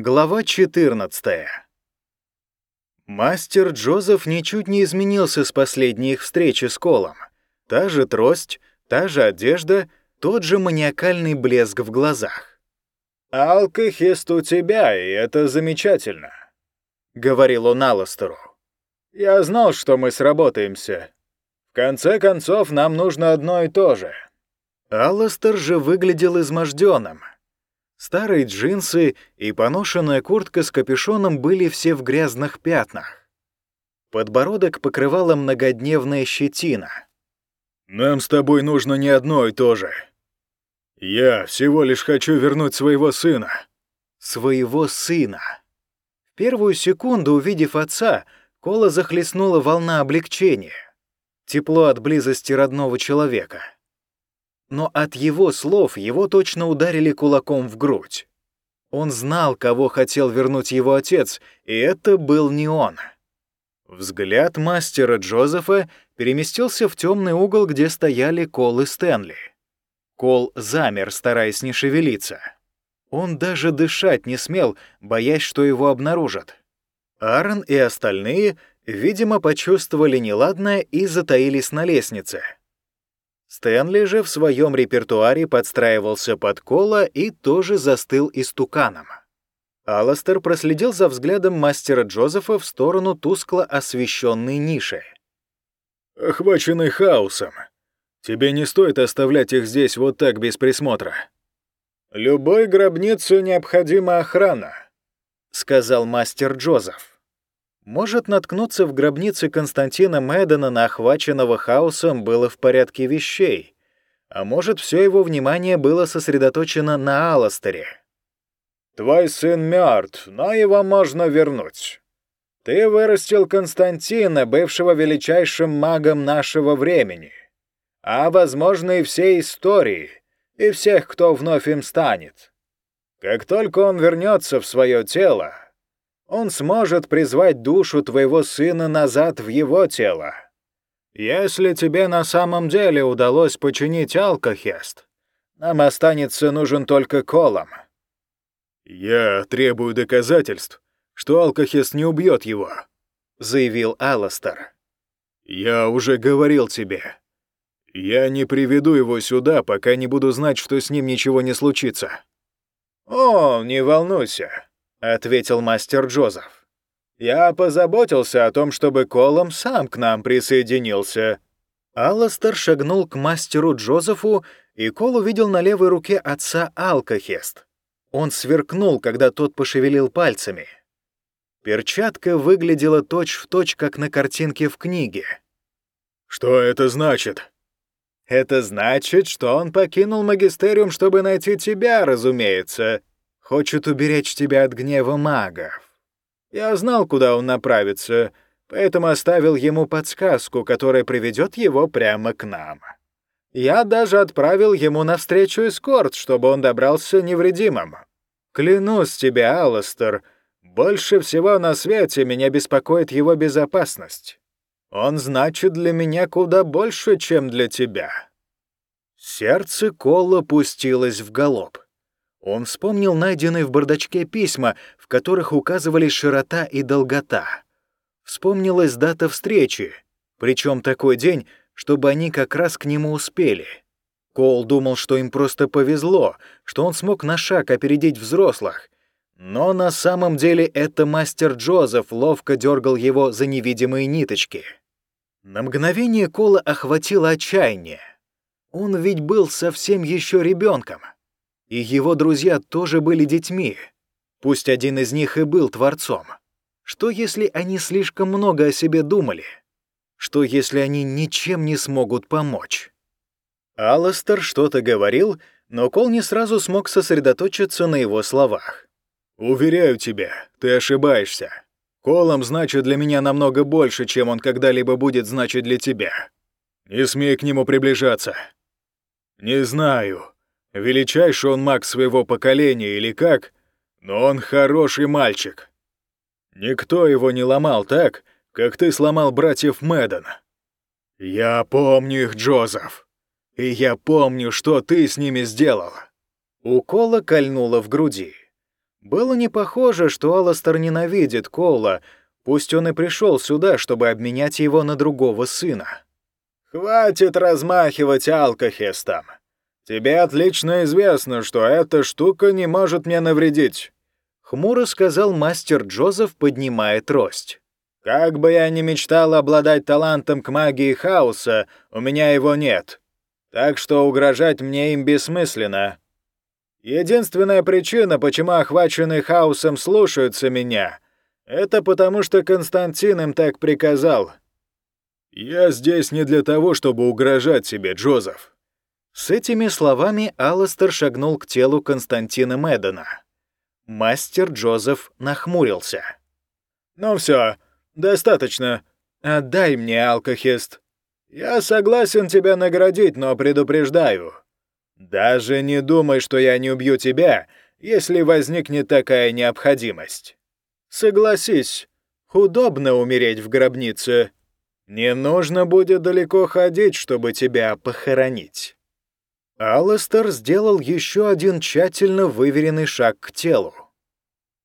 Глава 14. Мастер Джозеф ничуть не изменился с последней их встречи с Колом. Та же трость, та же одежда, тот же маниакальный блеск в глазах. «Алкохист у тебя, и это замечательно», — говорил он Алластеру. «Я знал, что мы сработаемся. В конце концов, нам нужно одно и то же». Алластер же выглядел изможденным — Старые джинсы и поношенная куртка с капюшоном были все в грязных пятнах. Подбородок покрывала многодневная щетина. «Нам с тобой нужно не одно и то же. Я всего лишь хочу вернуть своего сына». «Своего сына». В первую секунду, увидев отца, Кола захлестнула волна облегчения. Тепло от близости родного человека — но от его слов его точно ударили кулаком в грудь. Он знал, кого хотел вернуть его отец, и это был не он. Взгляд мастера Джозефа переместился в темный угол, где стояли Кол и Стэнли. Кол замер, стараясь не шевелиться. Он даже дышать не смел, боясь, что его обнаружат. Аарон и остальные, видимо, почувствовали неладное и затаились на лестнице — Стэнли же в своем репертуаре подстраивался под Кола и тоже застыл истуканом. Алластер проследил за взглядом мастера Джозефа в сторону тускло освещенной ниши. «Охваченный хаосом. Тебе не стоит оставлять их здесь вот так без присмотра». «Любой гробнице необходима охрана», — сказал мастер Джозеф может наткнуться в гробнице Константина Мэддена на охваченного хаосом было в порядке вещей, а может, все его внимание было сосредоточено на Аластере. «Твой сын мертв, но его можно вернуть. Ты вырастил Константина, бывшего величайшим магом нашего времени, а, возможно, и всей истории, и всех, кто вновь им станет. Как только он вернется в свое тело, он сможет призвать душу твоего сына назад в его тело. Если тебе на самом деле удалось починить алкохест, нам останется нужен только колом». «Я требую доказательств, что алкохест не убьет его», — заявил Алластер. «Я уже говорил тебе. Я не приведу его сюда, пока не буду знать, что с ним ничего не случится». «О, не волнуйся. — ответил мастер Джозеф. «Я позаботился о том, чтобы Колом сам к нам присоединился». Алластер шагнул к мастеру Джозефу, и Кол увидел на левой руке отца Алкохест. Он сверкнул, когда тот пошевелил пальцами. Перчатка выглядела точь-в-точь, точь, как на картинке в книге. «Что это значит?» «Это значит, что он покинул магистериум, чтобы найти тебя, разумеется», хочет уберечь тебя от гнева магов. Я знал, куда он направится, поэтому оставил ему подсказку, которая приведет его прямо к нам. Я даже отправил ему навстречу эскорт, чтобы он добрался невредимым. Клянусь тебе, Алластер, больше всего на свете меня беспокоит его безопасность. Он значит для меня куда больше, чем для тебя». Сердце Колла пустилось в галоп. Он вспомнил найденные в бардачке письма, в которых указывались широта и долгота. Вспомнилась дата встречи, причем такой день, чтобы они как раз к нему успели. Кол думал, что им просто повезло, что он смог на шаг опередить взрослых. Но на самом деле это мастер Джозеф ловко дергал его за невидимые ниточки. На мгновение Кола охватило отчаяние. Он ведь был совсем еще ребенком. И его друзья тоже были детьми. Пусть один из них и был творцом. Что если они слишком много о себе думали? Что если они ничем не смогут помочь? Алластер что-то говорил, но Кол не сразу смог сосредоточиться на его словах. «Уверяю тебя, ты ошибаешься. Колом значит для меня намного больше, чем он когда-либо будет значить для тебя. Не смей к нему приближаться. Не знаю, Величайший он маг своего поколения или как, но он хороший мальчик. Никто его не ломал так, как ты сломал братьев Мэдден. Я помню их, Джозеф. И я помню, что ты с ними сделал. Укола кольнуло в груди. Было не похоже, что Алластер ненавидит Кола, пусть он и пришел сюда, чтобы обменять его на другого сына. «Хватит размахивать алкохестом. Тебе отлично известно, что эта штука не может мне навредить», — хмуро сказал мастер Джозеф, поднимая трость. «Как бы я ни мечтал обладать талантом к магии хаоса, у меня его нет. Так что угрожать мне им бессмысленно. Единственная причина, почему охваченные хаосом слушаются меня, это потому что Константин им так приказал». «Я здесь не для того, чтобы угрожать тебе, Джозеф». С этими словами Алластер шагнул к телу Константина Мэддена. Мастер Джозеф нахмурился. «Ну все, достаточно. Отдай мне алкохист. Я согласен тебя наградить, но предупреждаю. Даже не думай, что я не убью тебя, если возникнет такая необходимость. Согласись, удобно умереть в гробнице». Не нужно будет далеко ходить, чтобы тебя похоронить. Алластер сделал еще один тщательно выверенный шаг к телу.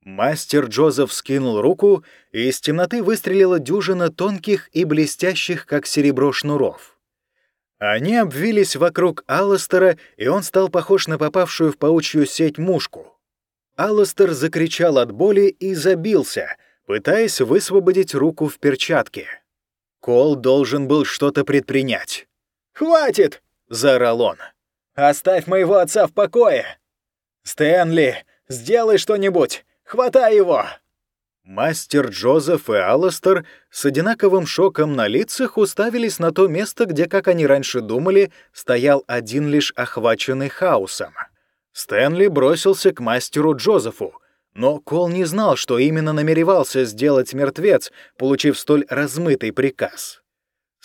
Мастер Джозеф скинул руку, и из темноты выстрелила дюжина тонких и блестящих, как серебро, шнуров. Они обвились вокруг Алластера, и он стал похож на попавшую в паучью сеть мушку. Алластер закричал от боли и забился, пытаясь высвободить руку в перчатке. Кол должен был что-то предпринять. «Хватит!» — заорал он. «Оставь моего отца в покое! Стэнли, сделай что-нибудь! Хватай его!» Мастер Джозеф и Алластер с одинаковым шоком на лицах уставились на то место, где, как они раньше думали, стоял один лишь охваченный хаосом. Стэнли бросился к мастеру Джозефу, но Кол не знал, что именно намеревался сделать мертвец, получив столь размытый приказ.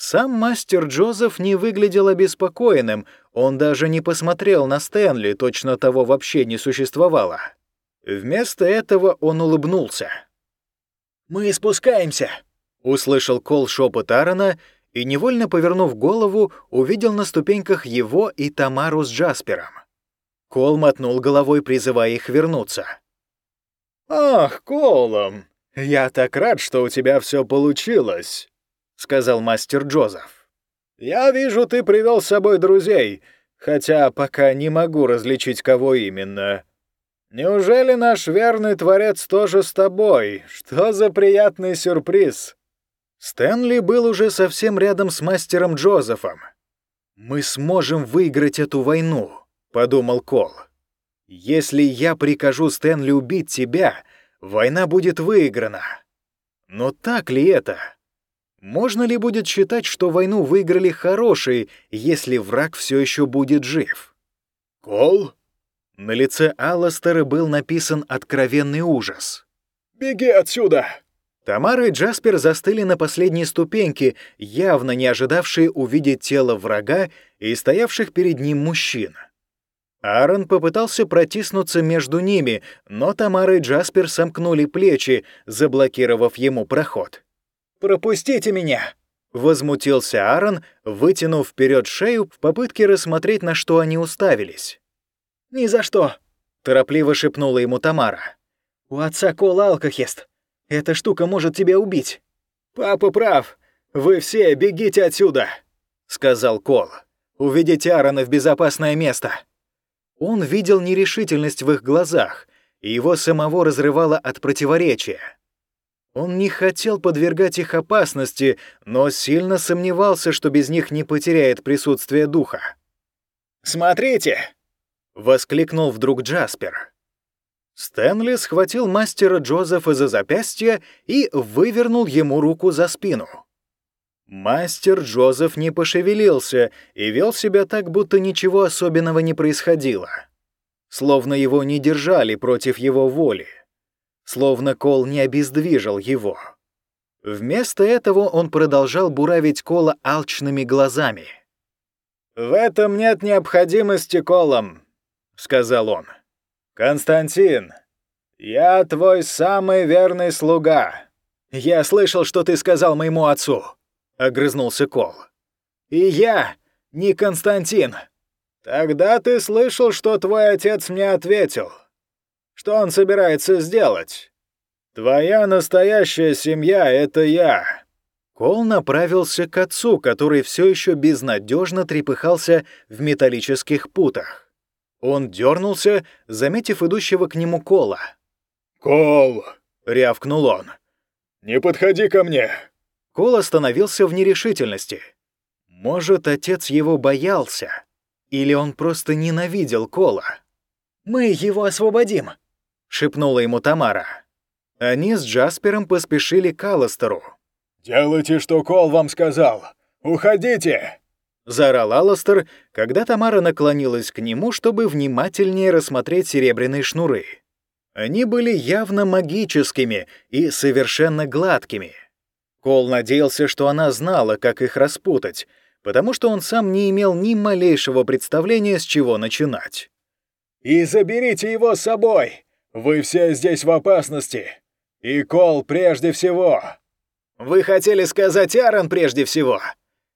Сам мастер Джозеф не выглядел обеспокоенным, он даже не посмотрел на Стэнли, точно того вообще не существовало. Вместо этого он улыбнулся. «Мы спускаемся», — услышал Кол шепот Аарона и, невольно повернув голову, увидел на ступеньках его и Тамару с Джаспером. Кол мотнул головой, призывая их вернуться. «Ах, Колом, я так рад, что у тебя все получилось», — сказал мастер Джозеф. «Я вижу, ты привел с собой друзей, хотя пока не могу различить, кого именно. Неужели наш верный творец тоже с тобой? Что за приятный сюрприз!» Стэнли был уже совсем рядом с мастером Джозефом. «Мы сможем выиграть эту войну», — подумал Кол. Если я прикажу Стэнли убить тебя, война будет выиграна. Но так ли это? Можно ли будет считать, что войну выиграли хорошие, если враг все еще будет жив? Кол? На лице Алластера был написан откровенный ужас. «Беги отсюда!» Тамара и Джаспер застыли на последней ступеньке, явно не ожидавшие увидеть тело врага и стоявших перед ним мужчин. Аарон попытался протиснуться между ними, но Тамара и Джаспер сомкнули плечи, заблокировав ему проход. «Пропустите меня!» — возмутился Аарон, вытянув вперед шею в попытке рассмотреть, на что они уставились. «Ни за что!» — торопливо шепнула ему Тамара. «У отца Кола алкохест. Эта штука может тебя убить». «Папа прав. Вы все бегите отсюда!» — сказал Кол. «Уведите Аарона в безопасное место!» Он видел нерешительность в их глазах, и его самого разрывало от противоречия. Он не хотел подвергать их опасности, но сильно сомневался, что без них не потеряет присутствие духа. «Смотрите!» — воскликнул вдруг Джаспер. Стэнли схватил мастера Джозефа за запястье и вывернул ему руку за спину. Мастер Джозеф не пошевелился и вел себя так, будто ничего особенного не происходило. Словно его не держали против его воли. Словно Кол не обездвижил его. Вместо этого он продолжал буравить Кола алчными глазами. «В этом нет необходимости, Колом», — сказал он. «Константин, я твой самый верный слуга. Я слышал, что ты сказал моему отцу», — огрызнулся Кол. «И я не Константин. Тогда ты слышал, что твой отец мне ответил. Что он собирается сделать? Твоя настоящая семья — это я. Кол направился к отцу, который все еще безнадежно трепыхался в металлических путах. Он дернулся, заметив идущего к нему Кола. «Кол!» — рявкнул он. «Не подходи ко мне!» Кол остановился в нерешительности. Может, отец его боялся? Или он просто ненавидел Кола? «Мы его освободим!» — шепнула ему Тамара. Они с Джаспером поспешили к Алластеру. «Делайте, что Кол вам сказал! Уходите!» Заорал Алластер, когда Тамара наклонилась к нему, чтобы внимательнее рассмотреть серебряные шнуры. Они были явно магическими и совершенно гладкими. Кол надеялся, что она знала, как их распутать, потому что он сам не имел ни малейшего представления, с чего начинать. «И заберите его с собой! Вы все здесь в опасности! И Кол прежде всего!» «Вы хотели сказать Аарон прежде всего?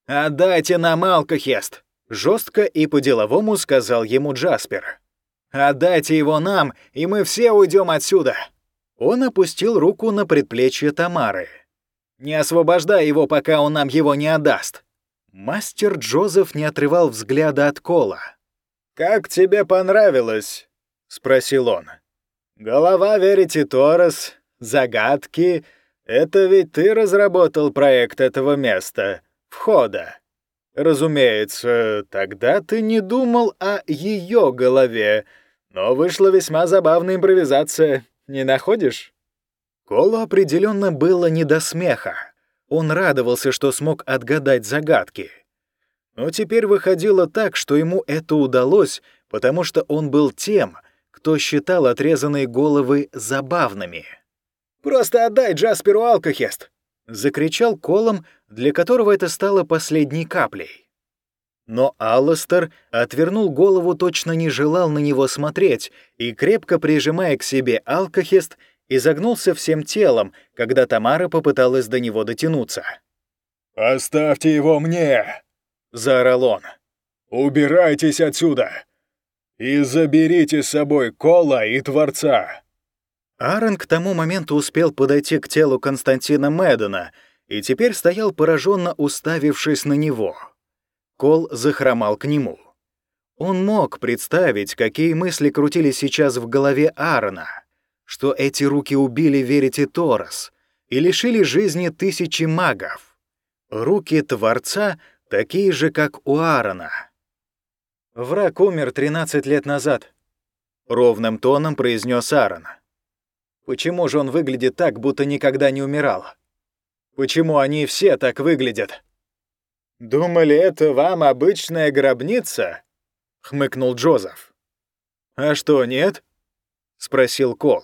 Отдайте нам Алкохест!» Жестко и по-деловому сказал ему Джаспер. «Отдайте его нам, и мы все уйдем отсюда!» Он опустил руку на предплечье Тамары. «Не освобождай его, пока он нам его не отдаст!» Мастер Джозеф не отрывал взгляда от Кола. «Как тебе понравилось?» — спросил он. «Голова Верити Торрес, загадки это ведь ты разработал проект этого места, входа. Разумеется, тогда ты не думал о ее голове, но вышла весьма забавная импровизация, не находишь? Колу определенно было не до смеха. Он радовался, что смог отгадать загадки. Но теперь выходило так, что ему это удалось, потому что он был тем, кто считал отрезанные головы забавными. Просто отдай Джасперу алкохест!» — закричал Колом, для которого это стало последней каплей. Но Алластер отвернул голову, точно не желал на него смотреть, и, крепко прижимая к себе алкохест, изогнулся всем телом, когда Тамара попыталась до него дотянуться. «Оставьте его мне!» — заорал он. «Убирайтесь отсюда! И заберите с собой Кола и Творца!» Аарон к тому моменту успел подойти к телу Константина Мэддена и теперь стоял пораженно уставившись на него. Кол захромал к нему. Он мог представить, какие мысли крутились сейчас в голове Аарона, что эти руки убили Верите Торос и лишили жизни тысячи магов. Руки Творца такие же, как у Аарона. «Враг умер 13 лет назад», — ровным тоном произнес Аарон. Почему же он выглядит так, будто никогда не умирал? Почему они все так выглядят? «Думали, это вам обычная гробница?» — хмыкнул Джозеф. «А что, нет?» — спросил Кол.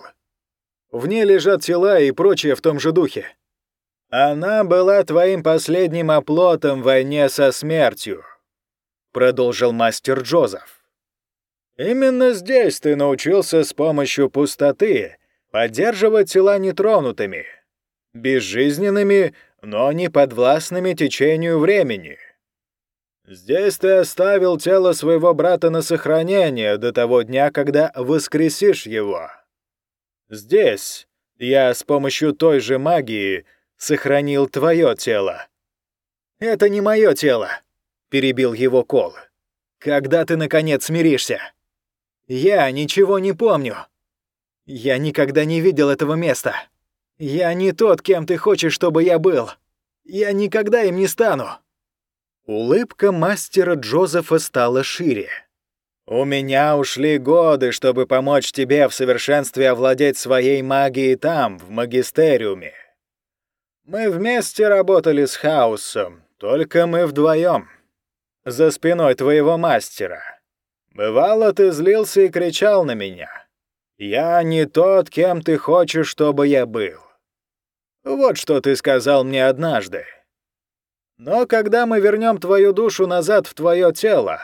«В ней лежат тела и прочее в том же духе. Она была твоим последним оплотом в войне со смертью», — продолжил мастер Джозеф. «Именно здесь ты научился с помощью пустоты поддерживать тела нетронутыми, безжизненными, но не подвластными течению времени. Здесь ты оставил тело своего брата на сохранение до того дня, когда воскресишь его. Здесь я с помощью той же магии сохранил твое тело. «Это не мое тело», — перебил его Кол. «Когда ты, наконец, смиришься?» «Я ничего не помню». Я никогда не видел этого места. Я не тот, кем ты хочешь, чтобы я был. Я никогда им не стану». Улыбка мастера Джозефа стала шире. «У меня ушли годы, чтобы помочь тебе в совершенстве овладеть своей магией там, в магистериуме. Мы вместе работали с хаосом, только мы вдвоем, за спиной твоего мастера. Бывало, ты злился и кричал на меня. «Я не тот, кем ты хочешь, чтобы я был». Вот что ты сказал мне однажды. Но когда мы вернем твою душу назад в твое тело,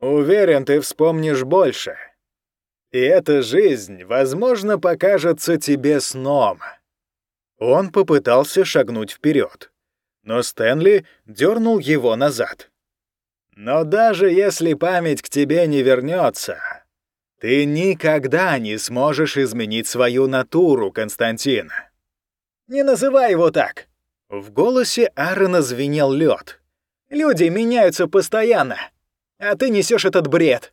уверен, ты вспомнишь больше. И эта жизнь, возможно, покажется тебе сном. Он попытался шагнуть вперед, но Стэнли дернул его назад. Но даже если память к тебе не вернется, Ты никогда не сможешь изменить свою натуру, Константин. Не называй его так. В голосе Аарона звенел лед. Люди меняются постоянно, а ты несешь этот бред.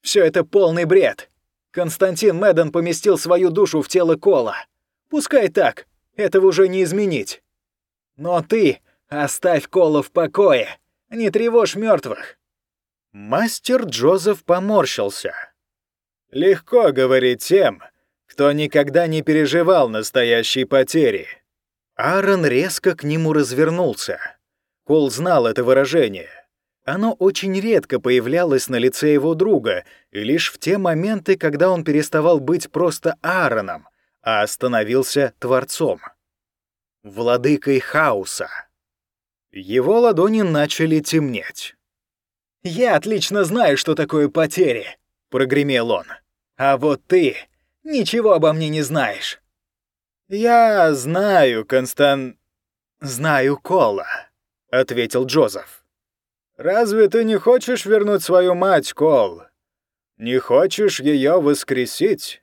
Все это полный бред. Константин Мэдден поместил свою душу в тело Кола. Пускай так, этого уже не изменить. Но ты оставь Кола в покое, не тревожь мертвых. Мастер Джозеф поморщился. Легко говорить тем, кто никогда не переживал настоящей потери. Аарон резко к нему развернулся. Кол знал это выражение. Оно очень редко появлялось на лице его друга, и лишь в те моменты, когда он переставал быть просто Аароном, а становился Творцом. Владыкой хаоса. Его ладони начали темнеть. «Я отлично знаю, что такое потери», — прогремел он. «А вот ты ничего обо мне не знаешь». «Я знаю, Констан...» «Знаю Кола», — ответил Джозеф. «Разве ты не хочешь вернуть свою мать, Кол? Не хочешь ее воскресить?»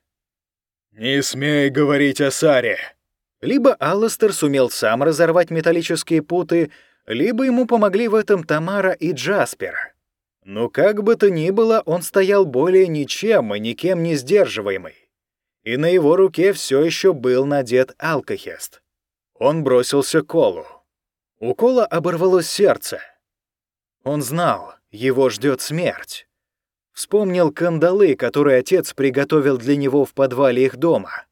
«Не смей говорить о Саре!» Либо Алластер сумел сам разорвать металлические путы, либо ему помогли в этом Тамара и Джаспер. Но как бы то ни было, он стоял более ничем и никем не сдерживаемый и на его руке все еще был надет алкохест. Он бросился к Колу. У Кола оборвалось сердце. Он знал, его ждет смерть. Вспомнил кандалы, которые отец приготовил для него в подвале их дома.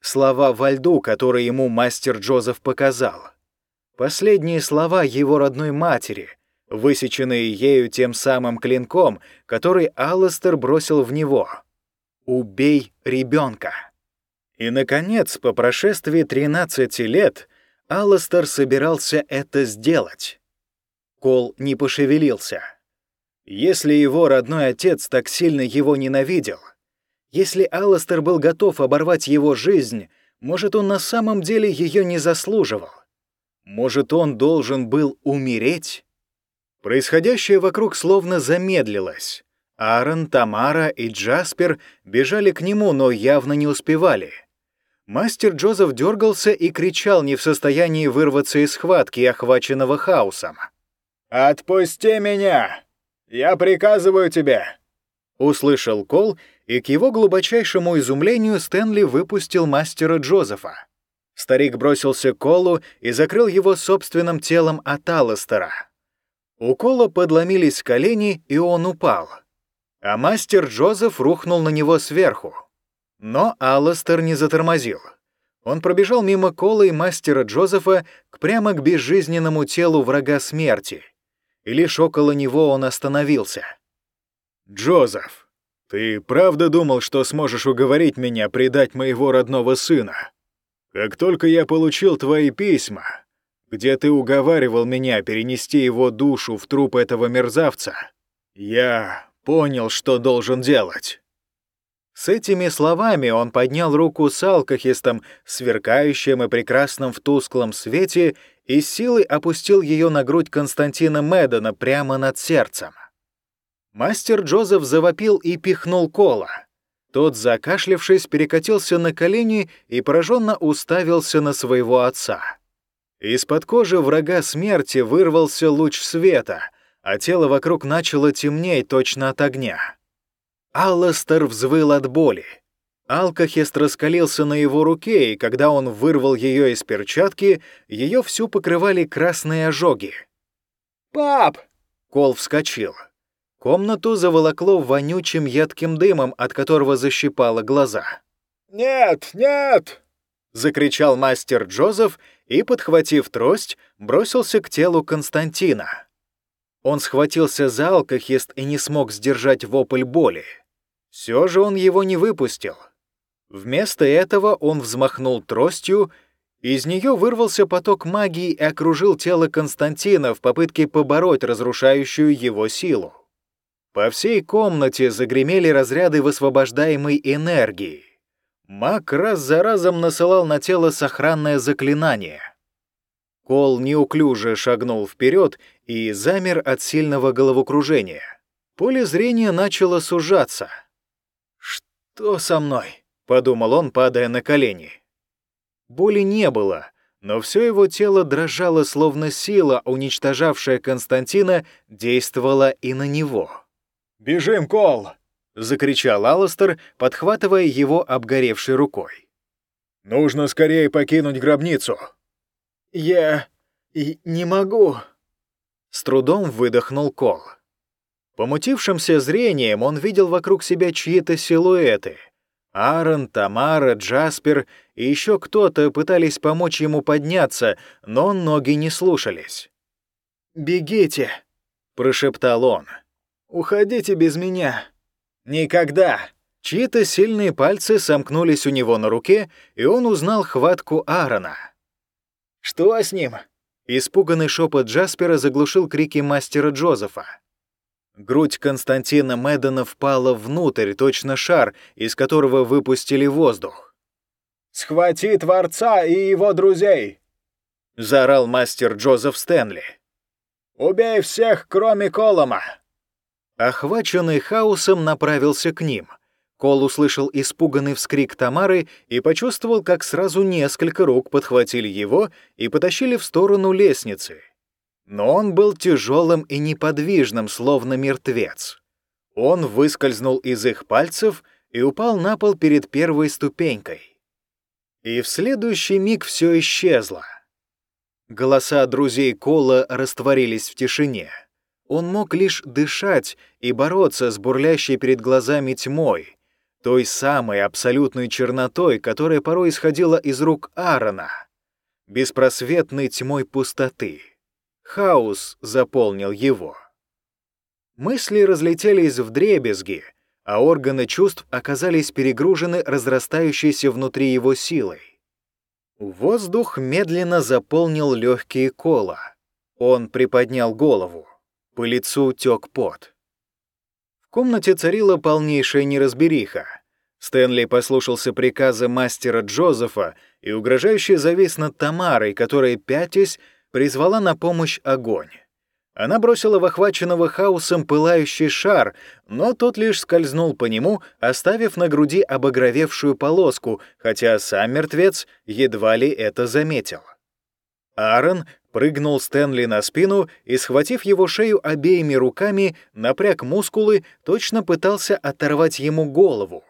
Слова во льду, которые ему мастер Джозеф показал. Последние слова его родной матери, высеченные ею тем самым клинком, который Алластер бросил в него — «Убей ребенка». И, наконец, по прошествии 13 лет, Алластер собирался это сделать. Кол не пошевелился. Если его родной отец так сильно его ненавидел, если Алластер был готов оборвать его жизнь, может, он на самом деле ее не заслуживал? Может, он должен был умереть? Происходящее вокруг словно замедлилось. Аарон, Тамара и Джаспер бежали к нему, но явно не успевали. Мастер Джозеф дергался и кричал, не в состоянии вырваться из схватки, охваченного хаосом. «Отпусти меня! Я приказываю тебе!» Услышал Кол, и к его глубочайшему изумлению Стэнли выпустил мастера Джозефа. Старик бросился к Колу и закрыл его собственным телом от Алластера. У Кола подломились колени, и он упал — а мастер Джозеф рухнул на него сверху. Но Алластер не затормозил. Он пробежал мимо Кола и мастера Джозефа прямо к безжизненному телу врага смерти. И лишь около него он остановился. «Джозеф, ты правда думал, что сможешь уговорить меня предать моего родного сына? Как только я получил твои письма, где ты уговаривал меня перенести его душу в труп этого мерзавца, я понял, что должен делать». С этими словами он поднял руку с алкохистом, сверкающим и прекрасным в тусклом свете, и силой опустил ее на грудь Константина Мэддена прямо над сердцем. Мастер Джозеф завопил и пихнул Кола. Тот, закашлявшись, перекатился на колени и пораженно уставился на своего отца. Из-под кожи врага смерти вырвался луч света, а тело вокруг начало темнеть точно от огня. Алластер взвыл от боли. Алкохест раскалился на его руке, и когда он вырвал ее из перчатки, ее всю покрывали красные ожоги. «Пап!» — Кол вскочил. Комнату заволокло вонючим едким дымом, от которого защипало глаза. «Нет, нет!» — закричал мастер Джозеф и, подхватив трость, бросился к телу Константина. Он схватился за алкохист и не смог сдержать вопль боли. Все же он его не выпустил. Вместо этого он взмахнул тростью, из нее вырвался поток магии и окружил тело Константина в попытке побороть разрушающую его силу. По всей комнате загремели разряды высвобождаемой энергии. Маг раз за разом насылал на тело сохранное заклинание — Кол неуклюже шагнул вперед и замер от сильного головокружения. Поле зрения начало сужаться. «Что со мной?» — подумал он, падая на колени. Боли не было, но все его тело дрожало, словно сила, уничтожавшая Константина, действовала и на него. «Бежим, Кол!» — закричал Алластер, подхватывая его обгоревшей рукой. «Нужно скорее покинуть гробницу». «Я... не могу...» С трудом выдохнул Кол. Помутившимся зрением он видел вокруг себя чьи-то силуэты. Аарон, Тамара, Джаспер и еще кто-то пытались помочь ему подняться, но ноги не слушались. «Бегите!» — прошептал он. «Уходите без меня!» «Никогда!» Чьи-то сильные пальцы сомкнулись у него на руке, и он узнал хватку Аарона. «Что с ним?» Испуганный шепот Джаспера заглушил крики мастера Джозефа. Грудь Константина Мэддена впала внутрь, точно шар, из которого выпустили воздух. «Схвати Творца и его друзей!» — заорал мастер Джозеф Стэнли. «Убей всех, кроме Колома!» Охваченный хаосом направился к ним. Кол услышал испуганный вскрик Тамары и почувствовал, как сразу несколько рук подхватили его и потащили в сторону лестницы. Но он был тяжелым и неподвижным, словно мертвец. Он выскользнул из их пальцев и упал на пол перед первой ступенькой. И в следующий миг все исчезло. Голоса друзей Кола растворились в тишине. Он мог лишь дышать и бороться с бурлящей перед глазами тьмой, той самой абсолютной чернотой, которая порой исходила из рук Аарона, беспросветной тьмой пустоты. Хаос заполнил его. Мысли разлетелись в дребезги, а органы чувств оказались перегружены разрастающейся внутри его силой. Воздух медленно заполнил легкие кола. Он приподнял голову. По лицу тек пот. В комнате царила полнейшая неразбериха. Стэнли послушался приказа мастера Джозефа и угрожающе завис над Тамарой, которая, пятясь, призвала на помощь огонь. Она бросила в охваченного хаосом пылающий шар, но тот лишь скользнул по нему, оставив на груди обогровевшую полоску, хотя сам мертвец едва ли это заметил. Аарон прыгнул Стэнли на спину и, схватив его шею обеими руками, напряг мускулы, точно пытался оторвать ему голову.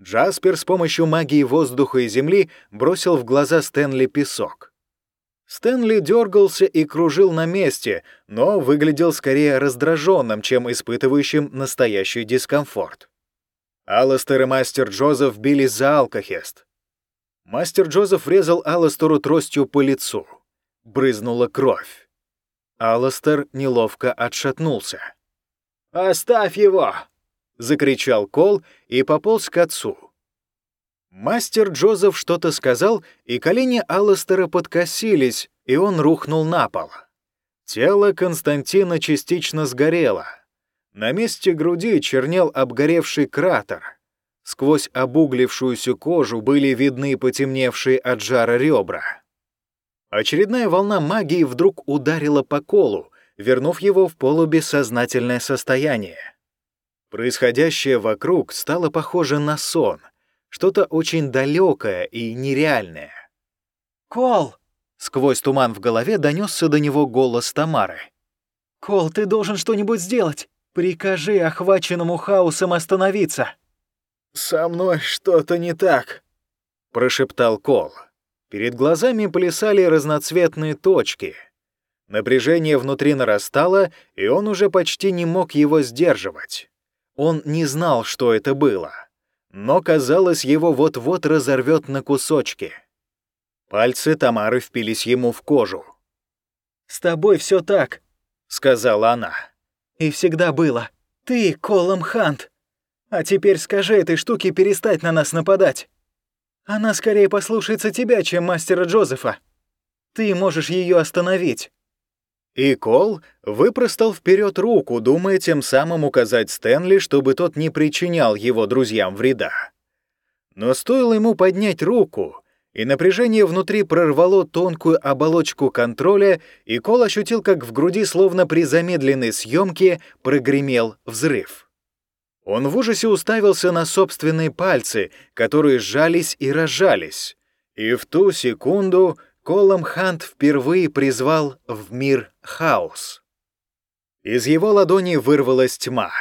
Джаспер с помощью магии воздуха и земли бросил в глаза Стэнли песок. Стэнли дергался и кружил на месте, но выглядел скорее раздраженным, чем испытывающим настоящий дискомфорт. Алластер и мастер Джозеф бились за алкохест. Мастер Джозеф врезал Алластеру тростью по лицу. Брызнула кровь. Алластер неловко отшатнулся. «Оставь его!» — закричал Кол и пополз к отцу. Мастер Джозеф что-то сказал, и колени Алластера подкосились, и он рухнул на пол. Тело Константина частично сгорело. На месте груди чернел обгоревший кратер. Сквозь обуглившуюся кожу были видны потемневшие от жара ребра. Очередная волна магии вдруг ударила по колу, вернув его в полубессознательное состояние. Происходящее вокруг стало похоже на сон, что-то очень далекое и нереальное. «Кол!» — сквозь туман в голове донесся до него голос Тамары. «Кол, ты должен что-нибудь сделать! Прикажи охваченному хаосом остановиться!» «Со мной что-то не так», — прошептал Кол. Перед глазами плясали разноцветные точки. Напряжение внутри нарастало, и он уже почти не мог его сдерживать. Он не знал, что это было, но, казалось, его вот-вот разорвет на кусочки. Пальцы Тамары впились ему в кожу. «С тобой все так», — сказала она. «И всегда было. Ты Колом Хант. А теперь скажи этой штуке перестать на нас нападать». Она скорее послушается тебя, чем мастера Джозефа. Ты можешь ее остановить». И Кол выпростал вперед руку, думая тем самым указать Стэнли, чтобы тот не причинял его друзьям вреда. Но стоило ему поднять руку, и напряжение внутри прорвало тонкую оболочку контроля, и Кол ощутил, как в груди, словно при замедленной съемке, прогремел взрыв. Он в ужасе уставился на собственные пальцы, которые сжались и разжались. И в ту секунду Колом Хант впервые призвал в мир хаос. Из его ладони вырвалась тьма.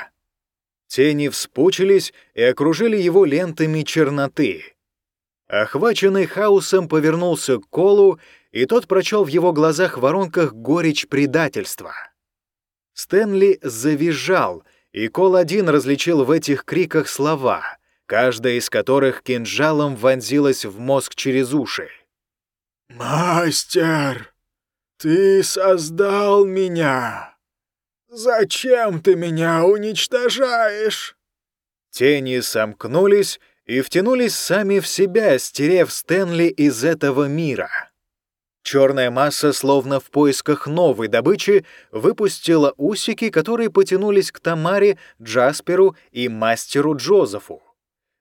Тени вспучились и окружили его лентами черноты. Охваченный хаосом повернулся к Колу, и тот прочел в его глазах воронках горечь предательства. Стэнли завизжал, и Кол один различил в этих криках слова, каждая из которых кинжалом вонзилась в мозг через уши. «Мастер, ты создал меня. Зачем ты меня уничтожаешь?» Тени сомкнулись и втянулись сами в себя, стерев Стэнли из этого мира. Черная масса, словно в поисках новой добычи, выпустила усики, которые потянулись к Тамаре, Джасперу и мастеру Джозефу.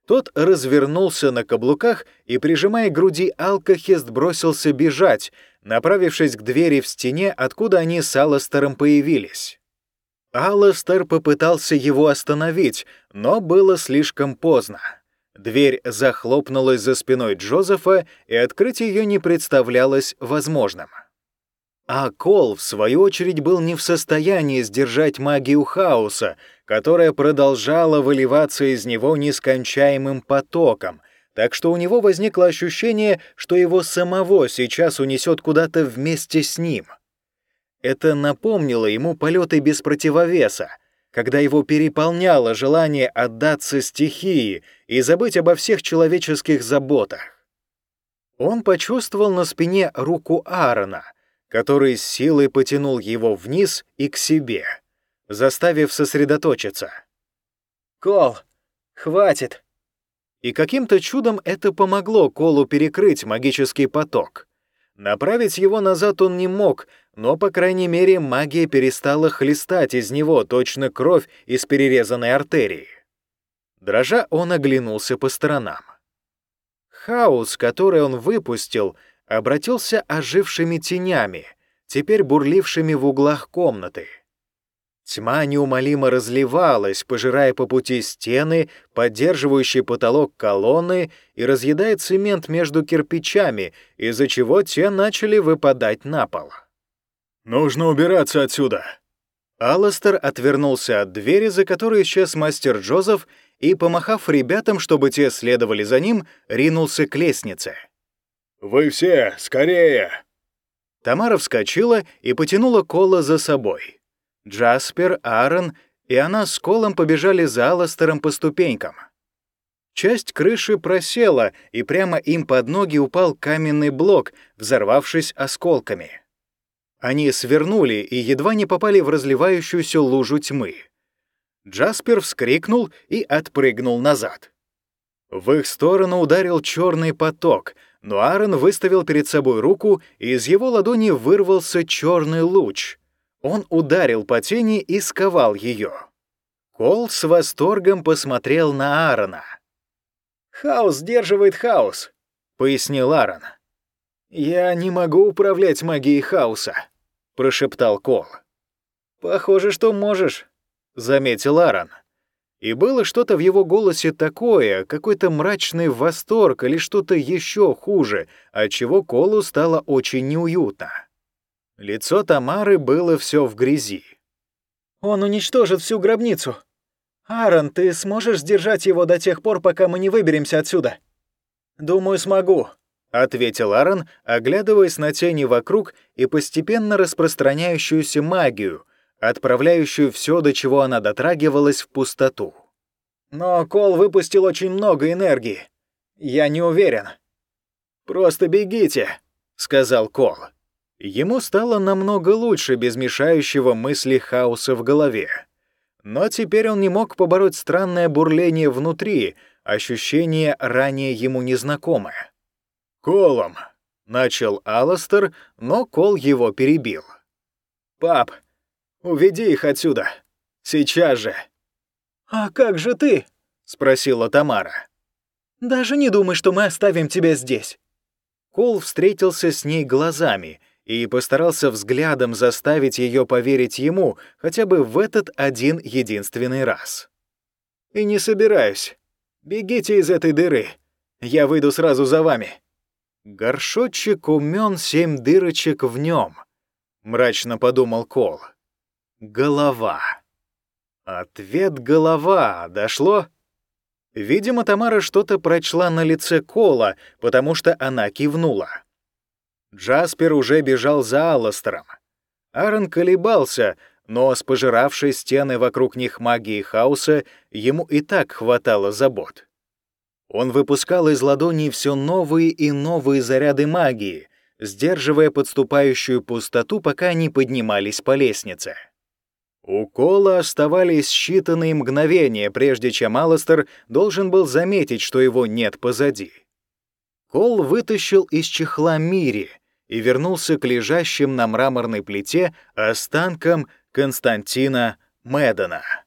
Тот развернулся на каблуках и, прижимая к груди алкохест, бросился бежать, направившись к двери в стене, откуда они с Алластером появились. Алластер попытался его остановить, но было слишком поздно. Дверь захлопнулась за спиной Джозефа, и открыть ее не представлялось возможным. А Кол, в свою очередь, был не в состоянии сдержать магию хаоса, которая продолжала выливаться из него нескончаемым потоком, так что у него возникло ощущение, что его самого сейчас унесет куда-то вместе с ним. Это напомнило ему полеты без противовеса, когда его переполняло желание отдаться стихии и забыть обо всех человеческих заботах. Он почувствовал на спине руку Аарона, который с силой потянул его вниз и к себе, заставив сосредоточиться. «Кол, хватит!» И каким-то чудом это помогло Колу перекрыть магический поток. Направить его назад он не мог, но, по крайней мере, магия перестала хлестать из него точно кровь из перерезанной артерии. Дрожа, он оглянулся по сторонам. Хаос, который он выпустил, обратился ожившими тенями, теперь бурлившими в углах комнаты. Тьма неумолимо разливалась, пожирая по пути стены, поддерживающие потолок колонны и разъедая цемент между кирпичами, из-за чего те начали выпадать на пол. «Нужно убираться отсюда!» Алластер отвернулся от двери, за которой исчез мастер Джозеф, и, помахав ребятам, чтобы те следовали за ним, ринулся к лестнице. «Вы все, скорее!» Тамара вскочила и потянула Кола за собой. Джаспер, Аарон и она с Колом побежали за Алластером по ступенькам. Часть крыши просела, и прямо им под ноги упал каменный блок, взорвавшись осколками. Они свернули и едва не попали в разливающуюся лужу тьмы. Джаспер вскрикнул и отпрыгнул назад. В их сторону ударил черный поток, но Аарон выставил перед собой руку, и из его ладони вырвался черный луч. Он ударил по тени и сковал ее. Кол с восторгом посмотрел на Аарона. «Хаос сдерживает хаос», — пояснил Аарон. «Я не могу управлять магией хаоса», — прошептал Кол. «Похоже, что можешь», — заметил Аарон. И было что-то в его голосе такое, какой-то мрачный восторг или что-то еще хуже, от чего Колу стало очень неуютно. Лицо Тамары было все в грязи. «Он уничтожит всю гробницу. Аарон, ты сможешь сдержать его до тех пор, пока мы не выберемся отсюда?» «Думаю, смогу», ответил Аарон, оглядываясь на тени вокруг и постепенно распространяющуюся магию, отправляющую все, до чего она дотрагивалась, в пустоту. Но Кол выпустил очень много энергии. Я не уверен. Просто бегите, сказал Кол. Ему стало намного лучше без мешающего мысли хаоса в голове. Но теперь он не мог побороть странное бурление внутри, ощущение ранее ему незнакомое. «Колом!» — начал Алластер, но Кол его перебил. «Пап, уведи их отсюда. Сейчас же!» «А как же ты?» — спросила Тамара. «Даже не думай, что мы оставим тебя здесь». Кол встретился с ней глазами и постарался взглядом заставить ее поверить ему хотя бы в этот один единственный раз. «И не собираюсь. Бегите из этой дыры. Я выйду сразу за вами». Горшочек умен семь дырочек в нем, мрачно подумал Кол. Голова. Ответ голова. Дошло? Видимо, Тамара что-то прочла на лице Кола, потому что она кивнула. Джаспер уже бежал за Алластером. Аарон колебался, но с пожиравшей стены вокруг них магии хаоса ему и так хватало забот. Он выпускал из ладоней все новые и новые заряды магии, сдерживая подступающую пустоту, пока они поднимались по лестнице. У Кола оставались считанные мгновения, прежде чем Алластер должен был заметить, что его нет позади. Кол вытащил из чехла Мири и вернулся к лежащим на мраморной плите останкам Константина Медона.